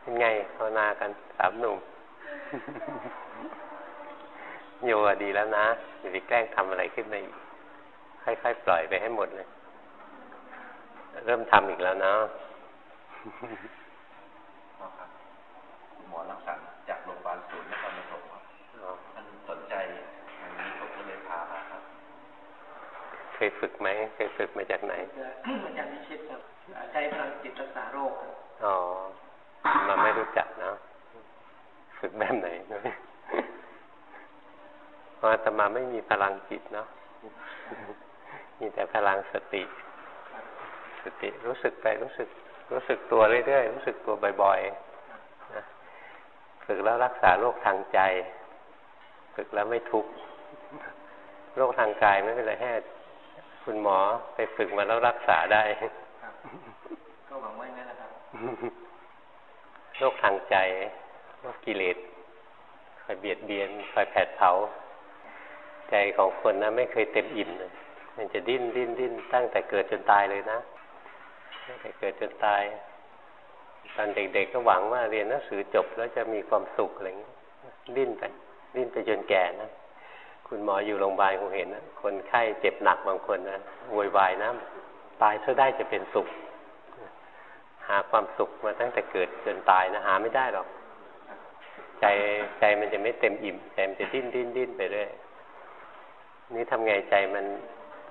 เป็นไงภาวนากันสามหนุ่มโยดีแล้วนะอย่าไปแกล้งทำอะไรขึ้นมาอีกค่อยๆปล่อยไปให้หมดเลย เริ่มทำอีกแล้วนะหมอรักษาจากโรงพยาบาลศูนย์นครปฐมครับท่านสนใจอันนี้ผมก็เลยพามาครับ เคยฝึกไหมเคยฝึกมาจากไหน มาจากนิชิตครับใช้พลังจิตรักษาโรคอ๋อ เราไม่รู้จักนะฝึกแบบไหนเพราะอาตมาไม่มีพลังจิตเนาะมีแต่พลังสติ สติรู้สึกไปรู้สึก รู้สึกตัวเรื่อยๆรู้สึกตัวบ่อยๆนะฝึกแล้วรักษาโรคทางใจ ฝึกแล้วไม่ทุกข์โรคทางกายไม่เป็นไรแค่คุณหมอไปฝึกมาแล้วรักษาได้ก็หวังว่างั้นนะครับ โรคทางใจโรคกิเลสคอยเบียดเบียนคอยแผดเผา ใจของคนนะไม่เคยเต็มอิ่มเลยมันจะดิ้นดิ้นดิ้นตั้งแต่เกิดจนตายเลยนะตั้งแต่เกิดจนตายตอนเด็กๆก็หวังว่าเรียนหนังสือจบแล้วจะมีความสุขอะไรอย่างนี้ดิ้นไปดิ้นไปจนแก่นะคุณหมออยู่โรงพยาบาลคงเห็นนะคนไข้เจ็บหนักบางคนนะโวยวายนะตายซะได้จะเป็นสุข หาความสุขมาตั้งแต่เกิดจนตายนะหาไม่ได้หรอก ใจใจมันจะไม่เต็มอิ่มใจมันจะดิ้นดิ้นดิ้นไปเรื่อยนี่ทำไงใจมัน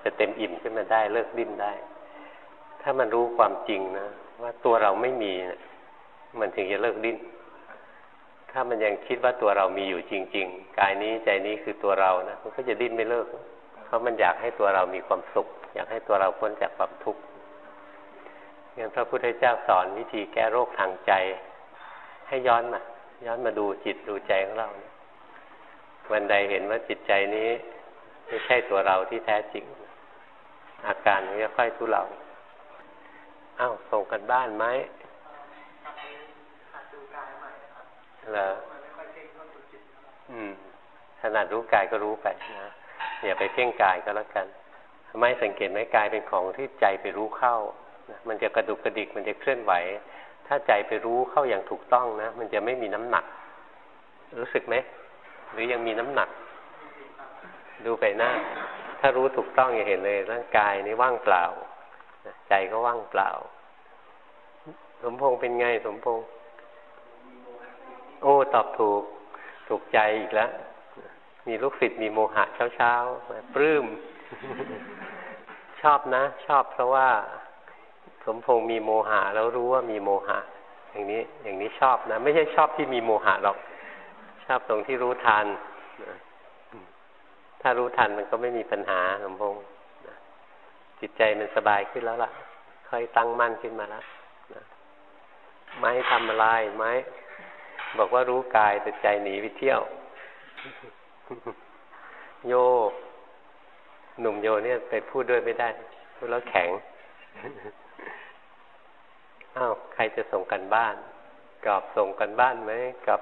จะเต็มอิ่มขึ้นมาได้เลิกดิ้นได้ ถ้ามันรู้ความจริงนะว่าตัวเราไม่มีนะมันถึงจะเลิกดิ้น ถ้ามันยังคิดว่าตัวเรามีอยู่จริง ๆ กายนี้ใจนี้คือตัวเรานะมันก็จะดิ้นไม่เลิก เพราะมันอยากให้ตัวเรามีความสุข อยากให้ตัวเราพ้นจากความทุกข์ อย่างพระพุทธเจ้าสอนวิธีแก้โรคทางใจ ให้ย้อนมาย้อนมาดูจิตดูใจของเรา วันใดเห็นว่าจิตใจนี้ ไม่ใช่ตัวเราที่แท้จริง อาการมันจะค่อยทุเลาอ้าวส่งกันบ้านไหมเหรออืมขนาดรู้กายก็รู้ไปนะอย่าไปเพ่งกายก็แล้วกัน ไม่สังเกตไหมกายเป็นของที่ใจไปรู้เข้า มันจะกระดุกกระดิกมันจะเคลื่อนไหว ถ้าใจไปรู้เข้าอย่างถูกต้องนะ มันจะไม่มีน้ำหนัก รู้สึกไหม หรือยังมีน้ำหนัก ดูไปหน้า ถ้ารู้ถูกต้องอย่าเห็นเลย ร่างกายนี้ว่างเปล่า ใจก็ว่างเปล่า สมพงษ์เป็นไงสมพงษ์โอ้ตอบถูก ถูกใจอีกแล้ว มีลูกศิษย์มีโมหะเช้าๆปลื้มชอบนะ ชอบเพราะว่า สมพงษ์มีโมหะแล้วรู้ว่ามีโมหะ อย่างนี้อย่างนี้ชอบนะ ไม่ใช่ชอบที่มีโมหะหรอก ชอบตรงที่รู้ทันถ้ารู้ทันมันก็ไม่มีปัญหาสมพงษ์จิตใจมันสบายขึ้นแล้วล่ะ ค่อยตั้งมั่นขึ้นมาแล้วไม้ทำอะไรไม้บอกว่ารู้กายแต่ใจหนีไปเที่ยว โย หนุ่มโยเนี่ยไปพูดด้วยไม่ได้พูดแล้วแข็ง อ้าวใครจะส่งกันบ้านกอบส่งกันบ้านไหมกับ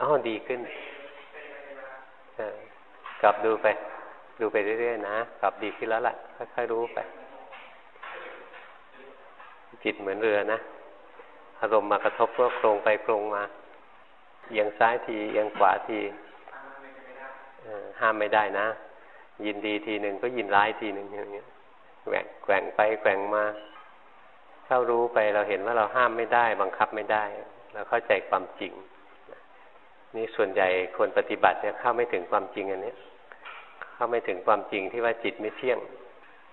อ้าวดีขึ้นกลับดูไป ดูไปเรื่อยๆนะกลับดีขึ้นแล้วล่ะค่อยๆรู้ไปจิตเหมือนเรือนะอารมณ์มากระทบก็โครงไปโครงมาเอียงซ้ายทีเอียงขวาทีห้ามไม่ได้นะ ยินดีทีหนึ่งก็ยินร้ายทีหนึ่งอย่างเงี้ยแหว่งแกว่งไปแกว่งมา เข้ารู้ไปเราเห็นว่าเราห้ามไม่ได้ บังคับไม่ได้ เราเข้าใจความจริง นี่ส่วนใหญ่คนปฏิบัติเนี่ยเข้าไม่ถึงความจริงอันนี้เข้าไม่ถึงความจริงที่ว่าจิตไม่เที่ยง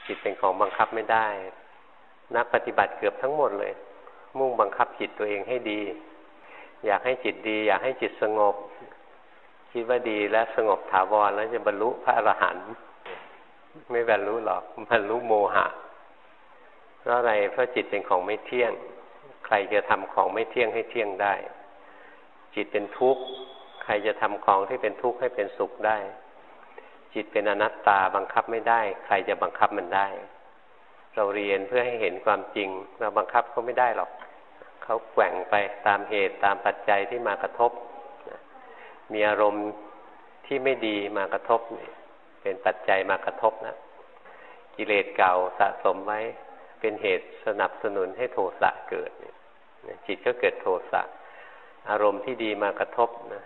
จิตเป็นของบังคับไม่ได้ นักปฏิบัติเกือบทั้งหมดเลย มุ่งบังคับจิตตัวเองให้ดี อยากให้จิตดี อยากให้จิตสงบ คิดว่าดีและสงบถาวรแล้วจะบรรลุพระอรหันต์ไม่บรรลุหรอกบรรลุโมหะ เพราะอะไรเพราะจิตเป็นของไม่เที่ยง ใครจะทำของไม่เที่ยงให้เที่ยงได้ จิตเป็นทุกข์ใครจะทำของที่เป็นทุกข์ให้เป็นสุขได้ จิตเป็นอนัตตาบังคับไม่ได้ ใครจะบังคับมันได้ เราเรียนเพื่อให้เห็นความจริง เราบังคับเขาไม่ได้หรอกเขาแกว่งไปตามเหตุตามปัจจัยที่มากระทบมีอารมณ์ที่ไม่ดีมากระทบเนี่ยเป็นปัจจัยมากระทบนะกิเลสเก่าสะสมไว้ เป็นเหตุสนับสนุนให้โทสะเกิดจิตก็เกิดโทสะอารมณ์ที่ดีมากระทบนะ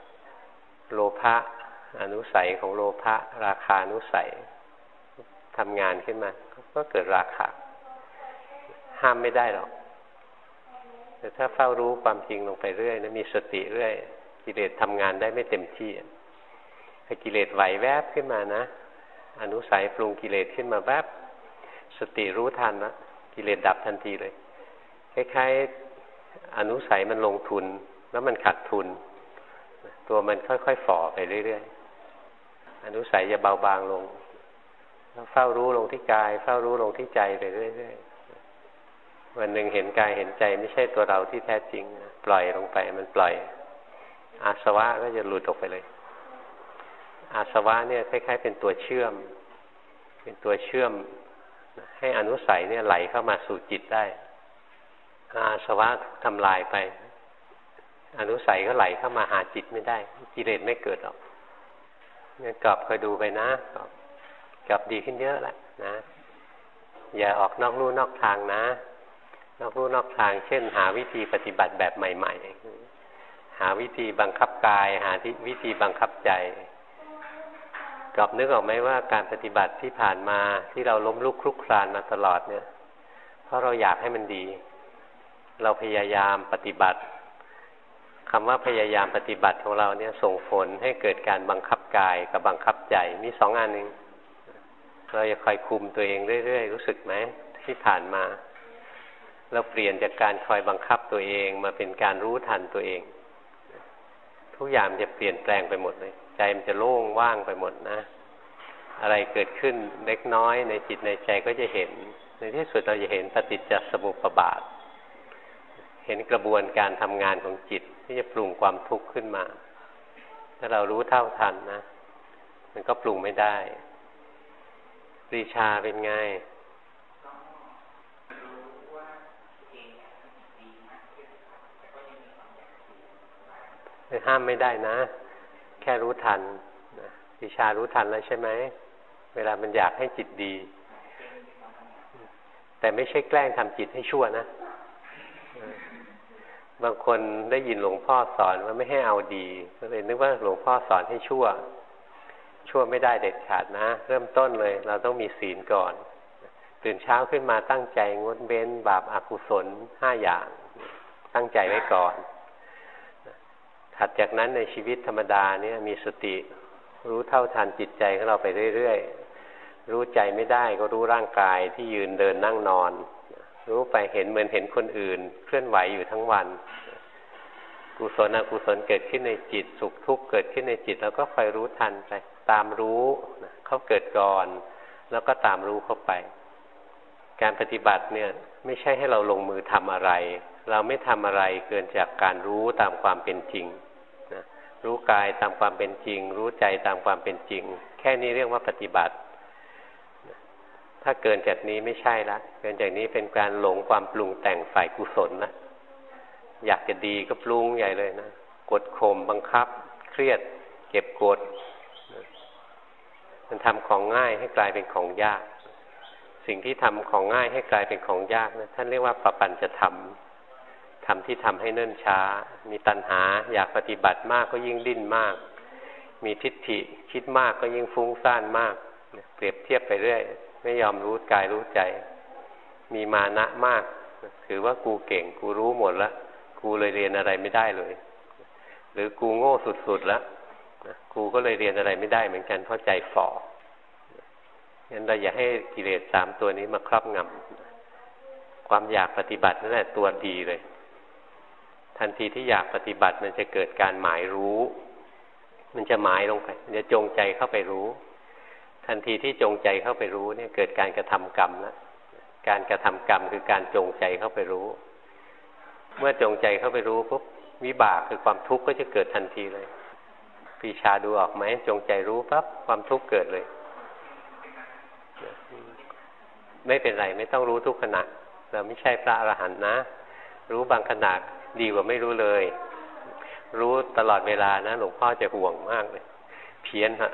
โลภะอนุสัยของโลภะราคานุสัยทำงานขึ้นมา ก็เกิดราคะห้ามไม่ได้หรอกแต่ถ้าเฝ้ารู้ความจริงลงไปเรื่อยนะมีสติเรื่อย กิเลสทำงานได้ไม่เต็มที่ถ้ากิเลสไหวแวบขึ้นมานะอนุสัยปรุงกิเลสขึ้นมาแวบสติรู้ทันนะ กิเลสดับทันทีเลย คล้ายๆอนุสัยมันลงทุน แล้วมันขาดทุน ตัวมันค่อยๆฝ่อไปเรื่อยๆอนุสัยจะเบาบางลงแล้วเฝ้ารู้ลงที่กาย เฝ้ารู้ลงที่ใจไปเรื่อยๆวันหนึ่งเห็นกายเห็นใจไม่ใช่ตัวเราที่แท้จริง ปล่อยลงไปมันปล่อย อาสวะก็จะหลุดออกไปเลย อาสวะเนี่ยคล้ายๆเป็นตัวเชื่อม เป็นตัวเชื่อม ให้อนุสัยเนี่ยไหลเข้ามาสู่จิตได้ อาสวะทำลายไป อนุสัยก็ไหลเข้ามาหาจิตไม่ได้ กิเลสไม่เกิดหรอกเนี่ยกลับคอยดูไปนะกลับกลับดีขึ้นเยอะแล้วนะ อย่าออกนอกลู่นอกทางนะ นอกลู่นอกทาง เช่น หาวิธีปฏิบัติแบบใหม่ ๆ หาวิธีบังคับกาย หาวิธีบังคับใจ กลับนึกออกไหมว่าการปฏิบัติที่ผ่านมาที่เราล้มลุกคลุกคลานมาตลอดเนี่ย เพราะเราอยากให้มันดี เราพยายามปฏิบัติคำว่าพยายามปฏิบัติของเราเนี่ยส่งผลให้เกิดการบังคับกายกับบังคับใจมีสองอันหนึ่งเราจะคอยคุมตัวเองเรื่อยๆรู้สึกไหมที่ผ่านมา เราเปลี่ยนจากการคอยบังคับตัวเองมาเป็นการรู้ทันตัวเอง ทุกอย่างจะเปลี่ยนแปลงไปหมดเลย ใจมันจะโล่งว่างไปหมดนะ อะไรเกิดขึ้นเล็กน้อยในจิตในใจก็จะเห็น ในที่สุดเราจะเห็นปฏิจจสมุปบาท เห็นกระบวนการทำงานของจิตที่จะปรุงความทุกข์ขึ้นมา ถ้าเรารู้เท่าทันนะ มันก็ปรุงไม่ได้ปรีชาเป็นไงห้ามไม่ได้นะ แค่รู้ทันปรีชารู้ทันแล้วใช่ไหม เวลามันอยากให้จิตดี แต่ไม่ใช่แกล้งทำจิตให้ชั่วนะ บางคนได้ยินหลวงพ่อสอนว่าไม่ให้เอาดี ก็เลยนึกว่าหลวงพ่อสอนให้ชั่ว ชั่วไม่ได้เด็ดขาดนะ เริ่มต้นเลย เราต้องมีศีลก่อน ตื่นเช้าขึ้นมาตั้งใจงดเว้นบาปอากุศลห้าอย่าง ตั้งใจไว้ก่อน ถัดจากนั้นในชีวิตธรรมดาเนี่ยมีสติ รู้เท่าทันจิตใจของเราไปเรื่อยๆ รู้ใจไม่ได้ก็รู้ร่างกายที่ยืนเดินนั่งนอน รู้ไปเห็นเหมือนเห็นคนอื่น เคลื่อนไหวอยู่ทั้งวัน กุศลอกุศลเกิดขึ้นในจิต สุขทุกข์เกิดขึ้นในจิต แล้วก็คอยรู้ทันไป ตามรู้เขาเกิดก่อน แล้วก็ตามรู้เข้าไป การปฏิบัติเนี่ยไม่ใช่ให้เราลงมือทำอะไร เราไม่ทำอะไรเกินจากการรู้ตามความเป็นจริง รู้กายตามความเป็นจริง รู้ใจตามความเป็นจริง แค่นี้เรียกว่าปฏิบัติ ถ้าเกินจากนี้ไม่ใช่ละเกินจากนี้เป็นการหลงความปรุงแต่งฝ่ายกุศลนะอยากจะดีก็ปรุงใหญ่เลยนะกดข่มบังคับ เครียด เก็บกด มันทำของง่ายให้กลายเป็นของยาก สิ่งที่ทำของง่ายให้กลายเป็นของยากนะท่านเรียกว่าปปัญจะทำ ทำที่ทำให้เนิ่นช้า มีตัณหาอยากปฏิบัติมากก็ยิ่งดิ้นมาก มีทิฏฐิคิดมากก็ยิ่งฟุ้งซ่านมาก เปรียบเทียบไปเรื่อย ไม่ยอมรู้กายรู้ใจ มีมานะมาก ถือว่ากูเก่ง กูรู้หมดแล้วกูเลยเรียนอะไรไม่ได้เลย หรือกูโง่สุดๆแล้วกูก็เลยเรียนอะไรไม่ได้เหมือนกันเพราะใจฝ่องั้นเราอย่าให้กิเลสสามตัวนี้มาครอบงำความอยากปฏิบัตินั่นแหละตัวดีเลย ทันทีที่อยากปฏิบัติมันจะเกิดการหมายรู้ มันจะหมายลงไปมันจะจงใจเข้าไปรู้ ทันทีที่จงใจเข้าไปรู้เนี่ยเกิดการกระทำกรรมแล้วการกระทำกรรมคือการจงใจเข้าไปรู้ เมื่อจงใจเข้าไปรู้ปุ๊บวิบากคือความทุกข์ก็จะเกิดทันทีเลยปีชาดูออกไหมจงใจรู้ปั๊บความทุกข์เกิดเลย ไม่เป็นไรไม่ต้องรู้ทุกขณะเราไม่ใช่พระอรหันต์นะ รู้บางขณะ ดีกว่าไม่รู้เลย รู้ตลอดเวลานะหลวงพ่อจะห่วงมากเลย เพี้ยนฮะ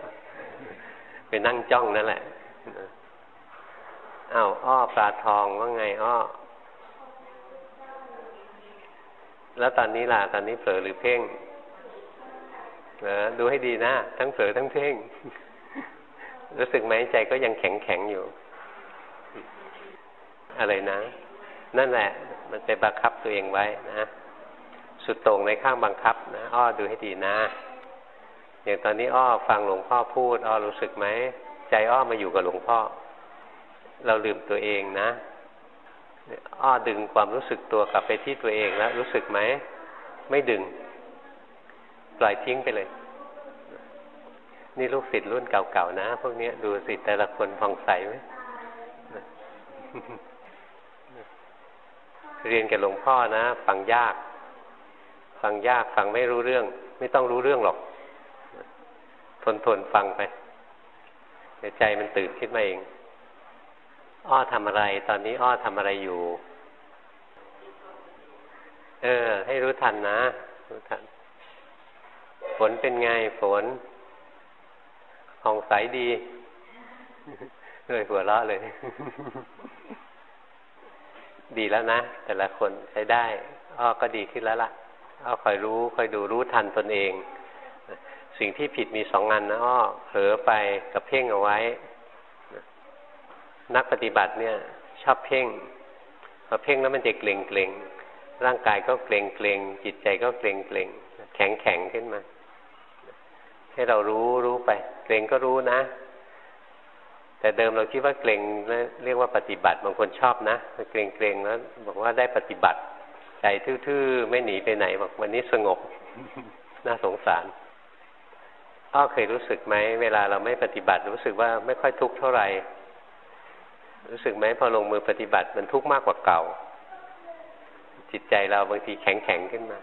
ไปนั่งจ้องนั่นแหละอ้าวอ้อปลาทองว่าไงอ้อ แล้วตอนนี้ล่ะ ตอนนี้เผลอหรือเพ่งนะดูให้ดีนะ ทั้งเผลอทั้งเพ่ง รู้สึกไหมใจก็ยังแข็งแข็งอยู่ อะไรนะ นั่นแหละ มันไปบังคับตัวเองไว้นะ สุดตรงในข้างบังคับนะอ้อดูให้ดีนะอย่างตอนนี้อ้อฟังหลวงพ่อพูดอ้อรู้สึกไหมใจอ้อมาอยู่กับหลวงพ่อ เราลืมตัวเองนะอ้อดึงความรู้สึกตัวกลับไปที่ตัวเองแล้วรู้สึกไหมไม่ดึง ปล่อยทิ้งไปเลย นี่ลูกศิษย์รุ่นเก่าๆนะ พวกนี้ดูสิแต่ละคนผ่องใสไหมเรียนกับหลวงพ่อนะ ฟังยาก ฟังยากฟังไม่รู้เรื่อง ไม่ต้องรู้เรื่องหรอก ทนทนฟังไปใจมันตื่นขึ้นมาเอง อ้อทำอะไร ตอนนี้อ้อทำอะไรอยู่ เออ ให้รู้ทันนะรู้ทัน ฝนเป็นไงฝนผ่องใสดีเลยหัวเราะเลย ดีแล้วนะ แต่ละคนใช้ได้ อ้อก็ดีขึ้นแล้วล่ะ อ้อคอยรู้คอยดูรู้ทันตนเอง สิ่งที่ผิดมีสองงานนะอ้อเผลอไปกับเพ่งเอาไว้ นักปฏิบัติเนี่ย ชอบเพ่งพอเพ่งแล้วมันจะเกร็งเกร็งร่างกายก็เกร็งเกร็งจิตใจก็เกร็งเกร็งแข็งแข็งขึ้นมา ให้เรารู้รู้ไป เกร็งก็รู้นะ แต่เดิมเราคิดว่าเกร็งเรียกว่าปฏิบัติบางคนชอบนะเกร็งเกรงแล้วบอกว่าได้ปฏิบัติ ใจทื่อๆ ไม่หนีไปไหนบอกวันนี้สงบ น่าสงสารอ้อเคยรู้สึกไหมเวลาเราไม่ปฏิบัติ รู้สึกว่าไม่ค่อยทุกข์เท่าไหร่รู้สึกไหมพอลงมือปฏิบัติมันทุกข์มากกว่าเก่า จิตใจเราบางทีแข็งแข็งขึ้นมา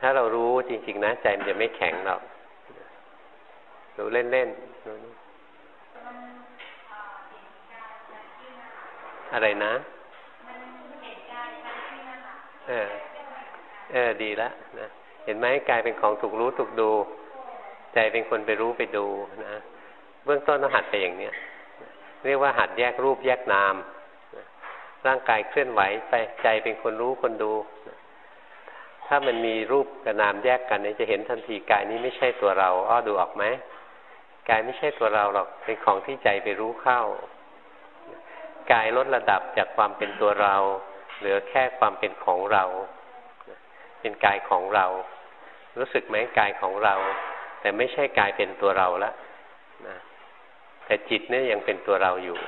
ถ้าเรารู้จริงๆนะใจมันจะไม่แข็งหรอกรู้เล่นๆอะไรนะ เออ เออ ดีแล้วนะ เห็นไหมกายเป็นของถูกรู้ถูกดู ใจเป็นคนไปรู้ไปดูนะเบื้องต้นต้องหัดไปอย่างเนี้ยเรียกว่าหัดแยกรูปแยกนามร่างกายเคลื่อนไหวไปใจเป็นคนรู้คนดู ถ้ามันมีรูปกับนามแยกกันเนี่ยจะเห็นทันทีกายนี้ไม่ใช่ตัวเรา อ้อดูออกไหมกายไม่ใช่ตัวเราหรอกเป็นของที่ใจไปรู้เข้ากายลดระดับจากความเป็นตัวเรา เหลือแค่ความเป็นของเรา เป็นกายของเรา รู้สึกไหมกายของเรา แต่ไม่ใช่กายเป็นตัวเราแล้วนะแต่จิตเนี่ยยังเป็นตัวเราอยู่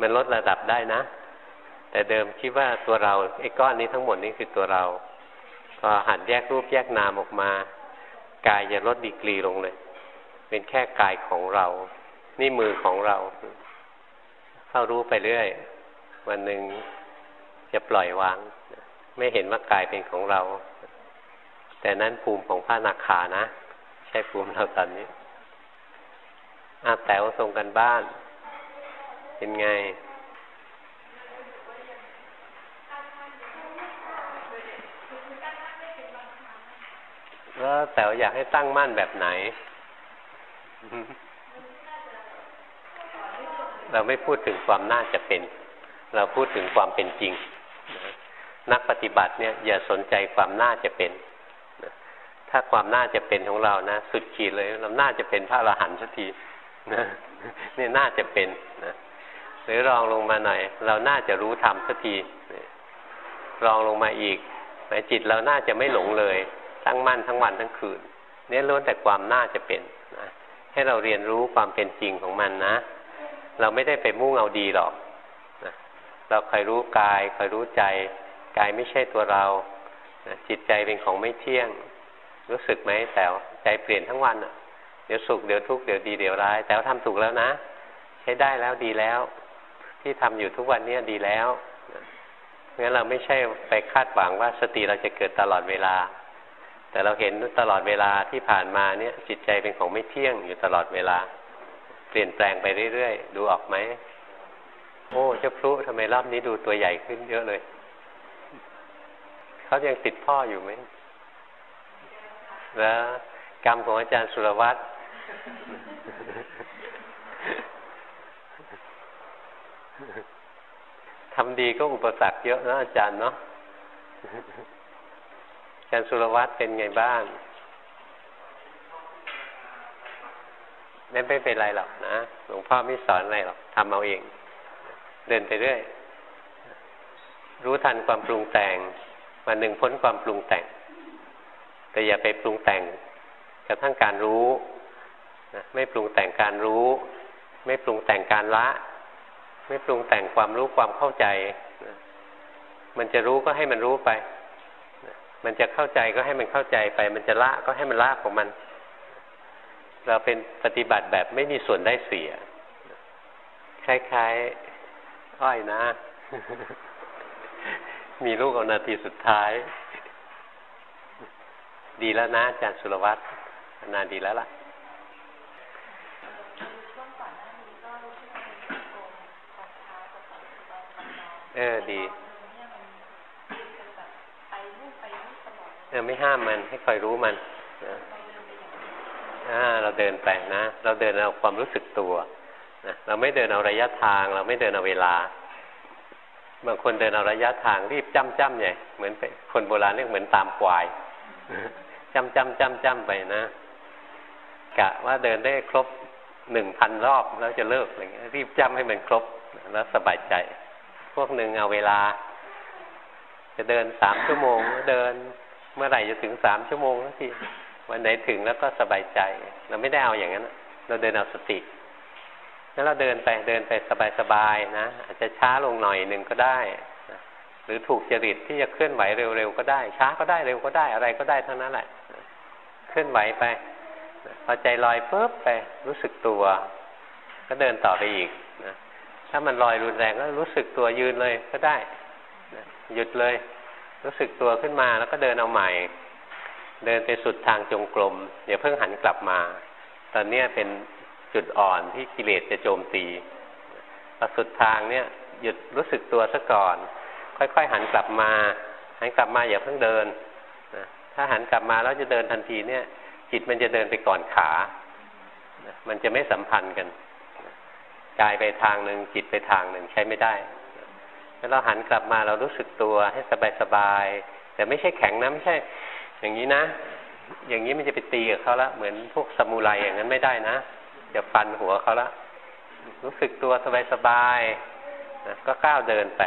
มันลดระดับได้นะ แต่เดิมคิดว่าตัวเราไอ้ก้อนนี้ทั้งหมดนี้คือตัวเรา พอหันแยกรูปแยกนามออกมา กายจะลดดีกรีลงเลย เป็นแค่กายของเรา นี่มือของเรา เข้ารู้ไปเรื่อย วันหนึ่งจะปล่อยวาง ไม่เห็นว่ากายเป็นของเรา แต่นั้นภูมิของพระนาคานะ ใช่ภูมิเราตอนนี้อาแต๋วส่งกันบ้าน เป็นไงแล้วแต๋วอยากให้ตั้งมั่นแบบไหน เราไม่พูดถึงความน่าจะเป็น เราพูดถึงความเป็นจริง นักปฏิบัติเนี่ยอย่าสนใจความน่าจะเป็น ถ้าความน่าจะเป็นของเรานะ สุดขีดเลยเราน่าจะเป็นพระอรหันต์สักทีนะนี่น่าจะเป็นนะหรือรองลงมาหน่อย เราน่าจะรู้ธรรมสักทีรองลงมาอีกหมายจิตเราน่าจะไม่หลงเลยทั้งมั่นทั้งวันทั้งคืนเนี่ยล้วนแต่ความน่าจะเป็นนะให้เราเรียนรู้ความเป็นจริงของมันนะ เราไม่ได้ไปมุ่งเอาดีหรอก เราคอยรู้กายคอยรู้ใจ กายไม่ใช่ตัวเรา จิตใจเป็นของไม่เที่ยง รู้สึกไหมแต่ใจเปลี่ยนทั้งวันอะเดี๋ยวสุขเดี๋ยวทุกข์เดี๋ยวดีเดี๋ยวร้าย แต่ว่าทำถูกแล้วนะ ใช้ได้แล้วดีแล้ว ที่ทำอยู่ทุกวันนี้ดีแล้วงั้นเราไม่ใช่ไปคาดหวังว่าสติเราจะเกิดตลอดเวลา แต่เราเห็นตลอดเวลาที่ผ่านมาเนี่ยจิตใจเป็นของไม่เที่ยงอยู่ตลอดเวลา เปลี่ยนแปลงไปเรื่อยๆ ดูออกไหม โอ้เจ้าพลุทำไมรอบนี้ดูตัวใหญ่ขึ้นเยอะเลยเขายังติดพ่ออยู่ไหมแล้วกรรมของอาจารย์สุรวัตรทำดีก็อุปสรรคเยอะนะอาจารย์เนาะอาจารย์สุรวัตรเป็นไงบ้างไม่เป็นไรหรอกนะหลวงพ่อไม่สอนอะไรหรอกทำเอาเอง เดินไปเรื่อยรู้ทันความปรุงแต่งวันหนึ่งพ้นความปรุงแต่ง แต่อย่าไปปรุงแต่งกระทั่งการรู้นะไม่ปรุงแต่งการรู้ ไม่ปรุงแต่งการละ ไม่ปรุงแต่งความรู้ความเข้าใจนะมันจะรู้ก็ให้มันรู้ไปนะมันจะเข้าใจก็ให้มันเข้าใจไป มันจะละก็ให้มันละของมัน เราเป็นปฏิบัติแบบไม่มีส่วนได้เสียคล้ายๆ อ้อยนะ มีลูกเอานาทีสุดท้าย ดีแล้วนะอาจารย์สุรวัตรนานดีแล้วล่ะเออดีเออไม่ห้ามมันให้คอยรู้มันนะอ่าเราเดินไปนะ เราเดินเอาความรู้สึกตัว เราไม่เดินเอาระยะทาง เราไม่เดินเอาเวลา บางคนเดินเอาระยะทางรีบจ้ำจ้ำใหญ่เหมือนคนโบราณเรียกเหมือนตามควายจ้ำจ้ำจ้ำจ้ำไปนะกะว่าเดินได้ครบหนึ่งพันรอบแล้วจะเลิกอะไรเงี้ยรีบจ้ำให้มันครบแล้วสบายใจ พวกหนึ่งเอาเวลา จะเดินสามชั่วโมงเดินเมื่อไหร่จะถึงสามชั่วโมงสักทีวันไหนถึงแล้วก็สบายใจ เราไม่ได้เอาอย่างนั้น เราเดินเอาสติ แล้วเราเดินไปเดินไปสบายๆนะอาจจะช้าลงหน่อยหนึ่งก็ได้นะหรือถูกจริตที่จะเคลื่อนไหวเร็วๆก็ได้ ช้าก็ได้เร็วก็ได้อะไรก็ได้ทั้งนั้นแหละ เคลื่อนไหวไปพอใจลอยปุ๊บไปรู้สึกตัว ก็เดินต่อไปอีกนะถ้ามันลอยรุนแรงก็รู้สึกตัวยืนเลยก็ได้นะหยุดเลย รู้สึกตัวขึ้นมาแล้วก็เดินเอาใหม่ เดินไปสุดทางจงกรมอย่าเพิ่งหันกลับมา ตอนนี้เป็น จุดอ่อนที่กิเลสจะโจมตีพอสุดทางเนี่ยหยุดรู้สึกตัวซะก่อน ค่อยๆหันกลับมา หันกลับมาอย่าเพิ่งเดินนะถ้าหันกลับมาแล้วจะเดินทันทีเนี่ย จิตมันจะเดินไปก่อนขานะมันจะไม่สัมพันธ์กันกายไปทางหนึ่งจิตไปทางหนึ่งใช้ไม่ได้แล้วเราหันกลับมาเรารู้สึกตัวให้สบายๆแต่ไม่ใช่แข็งนะไม่ใช่ อย่างนี้นะ อย่างนี้มันจะไปตีกับเขาละเหมือนพวกสมุไรอย่างนั้นไม่ได้นะ จะฟันหัวเขาละรู้สึกตัวสบายๆนะก็ก้าวเดินไป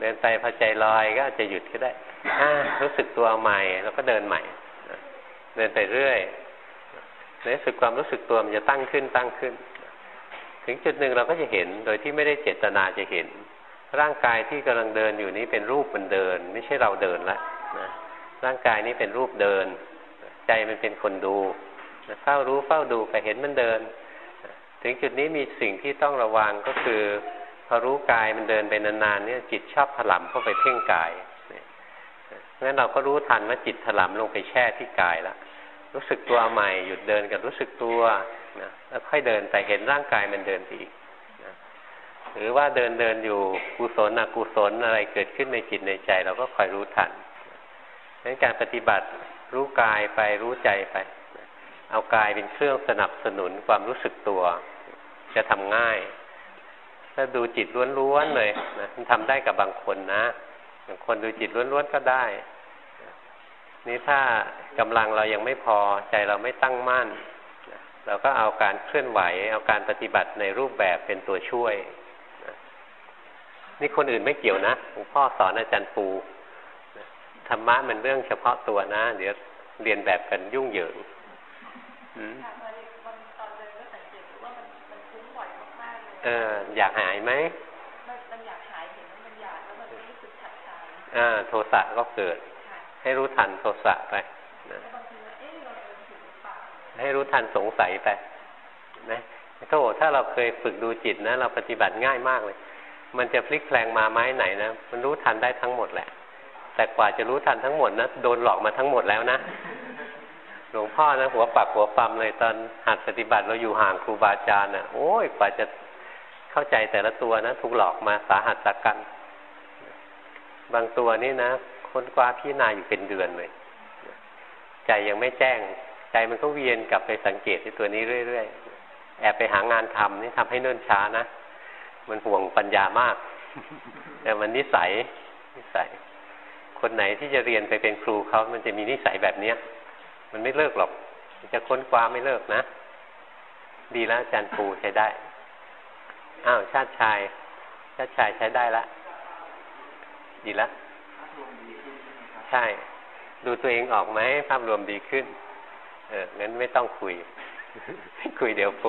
เดินไปพอใจลอยก็อาจจะหยุดก็ได้รู้สึกตัวใหม่แล้วก็เดินใหม่เดินไปเรื่อยในสุดความรู้สึกตัวมันจะตั้งขึ้นตั้งขึ้น ถึงจุดหนึ่งเราก็จะเห็นโดยที่ไม่ได้เจตนาจะเห็น ร่างกายที่กำลังเดินอยู่นี้เป็นรูปมันเดิน ไม่ใช่เราเดินละนะร่างกายนี้เป็นรูปเดิน ใจมันเป็นคนดู เฝ้ารู้เฝ้าดูไปเห็นมันเดิน ถึงจุดนี้มีสิ่งที่ต้องระวังก็คือพอรู้กายมันเดินไปนานๆเนี่ยจิตชอบถลำเข้าไปเพ่งกายงั้นเราก็รู้ทันว่าจิตถลำลงไปแช่ที่กายแล้วรู้สึกตัวใหม่หยุดเดินกับรู้สึกตัวนะแล้วค่อยเดินไปเห็นร่างกายมันเดินไปอีกนะหรือว่าเดินเดินอยู่กุศลอกุศลอะไรเกิดขึ้นในจิตในใจ เราก็คอยรู้ทันงั้นการปฏิบัติรู้กายไปรู้ใจไป เอากายเป็นเครื่องสนับสนุนความรู้สึกตัว จะทำง่าย ถ้าดูจิตล้วนๆเลยนะมันทำได้กับบางคนนะบางคนดูจิตล้วนๆก็ได้ นี่ถ้ากำลังเรายังไม่พอใจเราไม่ตั้งมั่น เราก็เอาการเคลื่อนไหว เอาการปฏิบัติในรูปแบบเป็นตัวช่วยนี่คนอื่นไม่เกี่ยวนะหลวงพ่อสอนอาจารย์ปูธรรมะมันเรื่องเฉพาะตัวนะ เดี๋ยวเรียนแบบกันยุ่งเหยิง เออ อยากหายไหมมันอยากหายเห็นมันอยากแล้วมันรู้สึกขัดใจอ่า โทสะก็เกิด ให้รู้ทันโทสะไปนะให้รู้ทันสงสัยไปนะโทษถ้าเราเคยฝึกดูจิตนะ เราปฏิบัติง่ายมากเลย มันจะพลิกแปลงมาไม้ไหนนะ มันรู้ทันได้ทั้งหมดแหละ แต่กว่าจะรู้ทันทั้งหมดนะ โดนหลอกมาทั้งหมดแล้วนะ หลวงพ่อนะหัวปักหัวปั๊มเลยตอนหัดปฏิบัติเราอยู่ห่างครูบาอาจารย์นะโอ้ยกว่าจะเข้าใจแต่ละตัวนะถูกหลอกมาสาหัสสักกัน บางตัวนี่นะค้นคว้าพิจารณาอยู่เป็นเดือนเลย ใจยังไม่แจ้ง ใจมันก็เวียนกลับไปสังเกตที่ตัวนี้เรื่อยๆแอบไปหางานทำนี่ทำให้เนิ่นช้านะมันห่วงปัญญามาก แต่มันนิสัยนิสัย คนไหนที่จะเรียนไปเป็นครูเขามันจะมีนิสัยแบบเนี้ย มันไม่เลิกหรอกจะค้นคว้าไม่เลิกนะ ดีแล้วอาจารย์ปูใช้ได้ อ้าวชาติชาย ชาติชายใช้ได้ละดีละใช่ ดูตัวเองออกไหมภาพรวมดีขึ้น เอองั้นไม่ต้องคุย คุยเดี๋ยว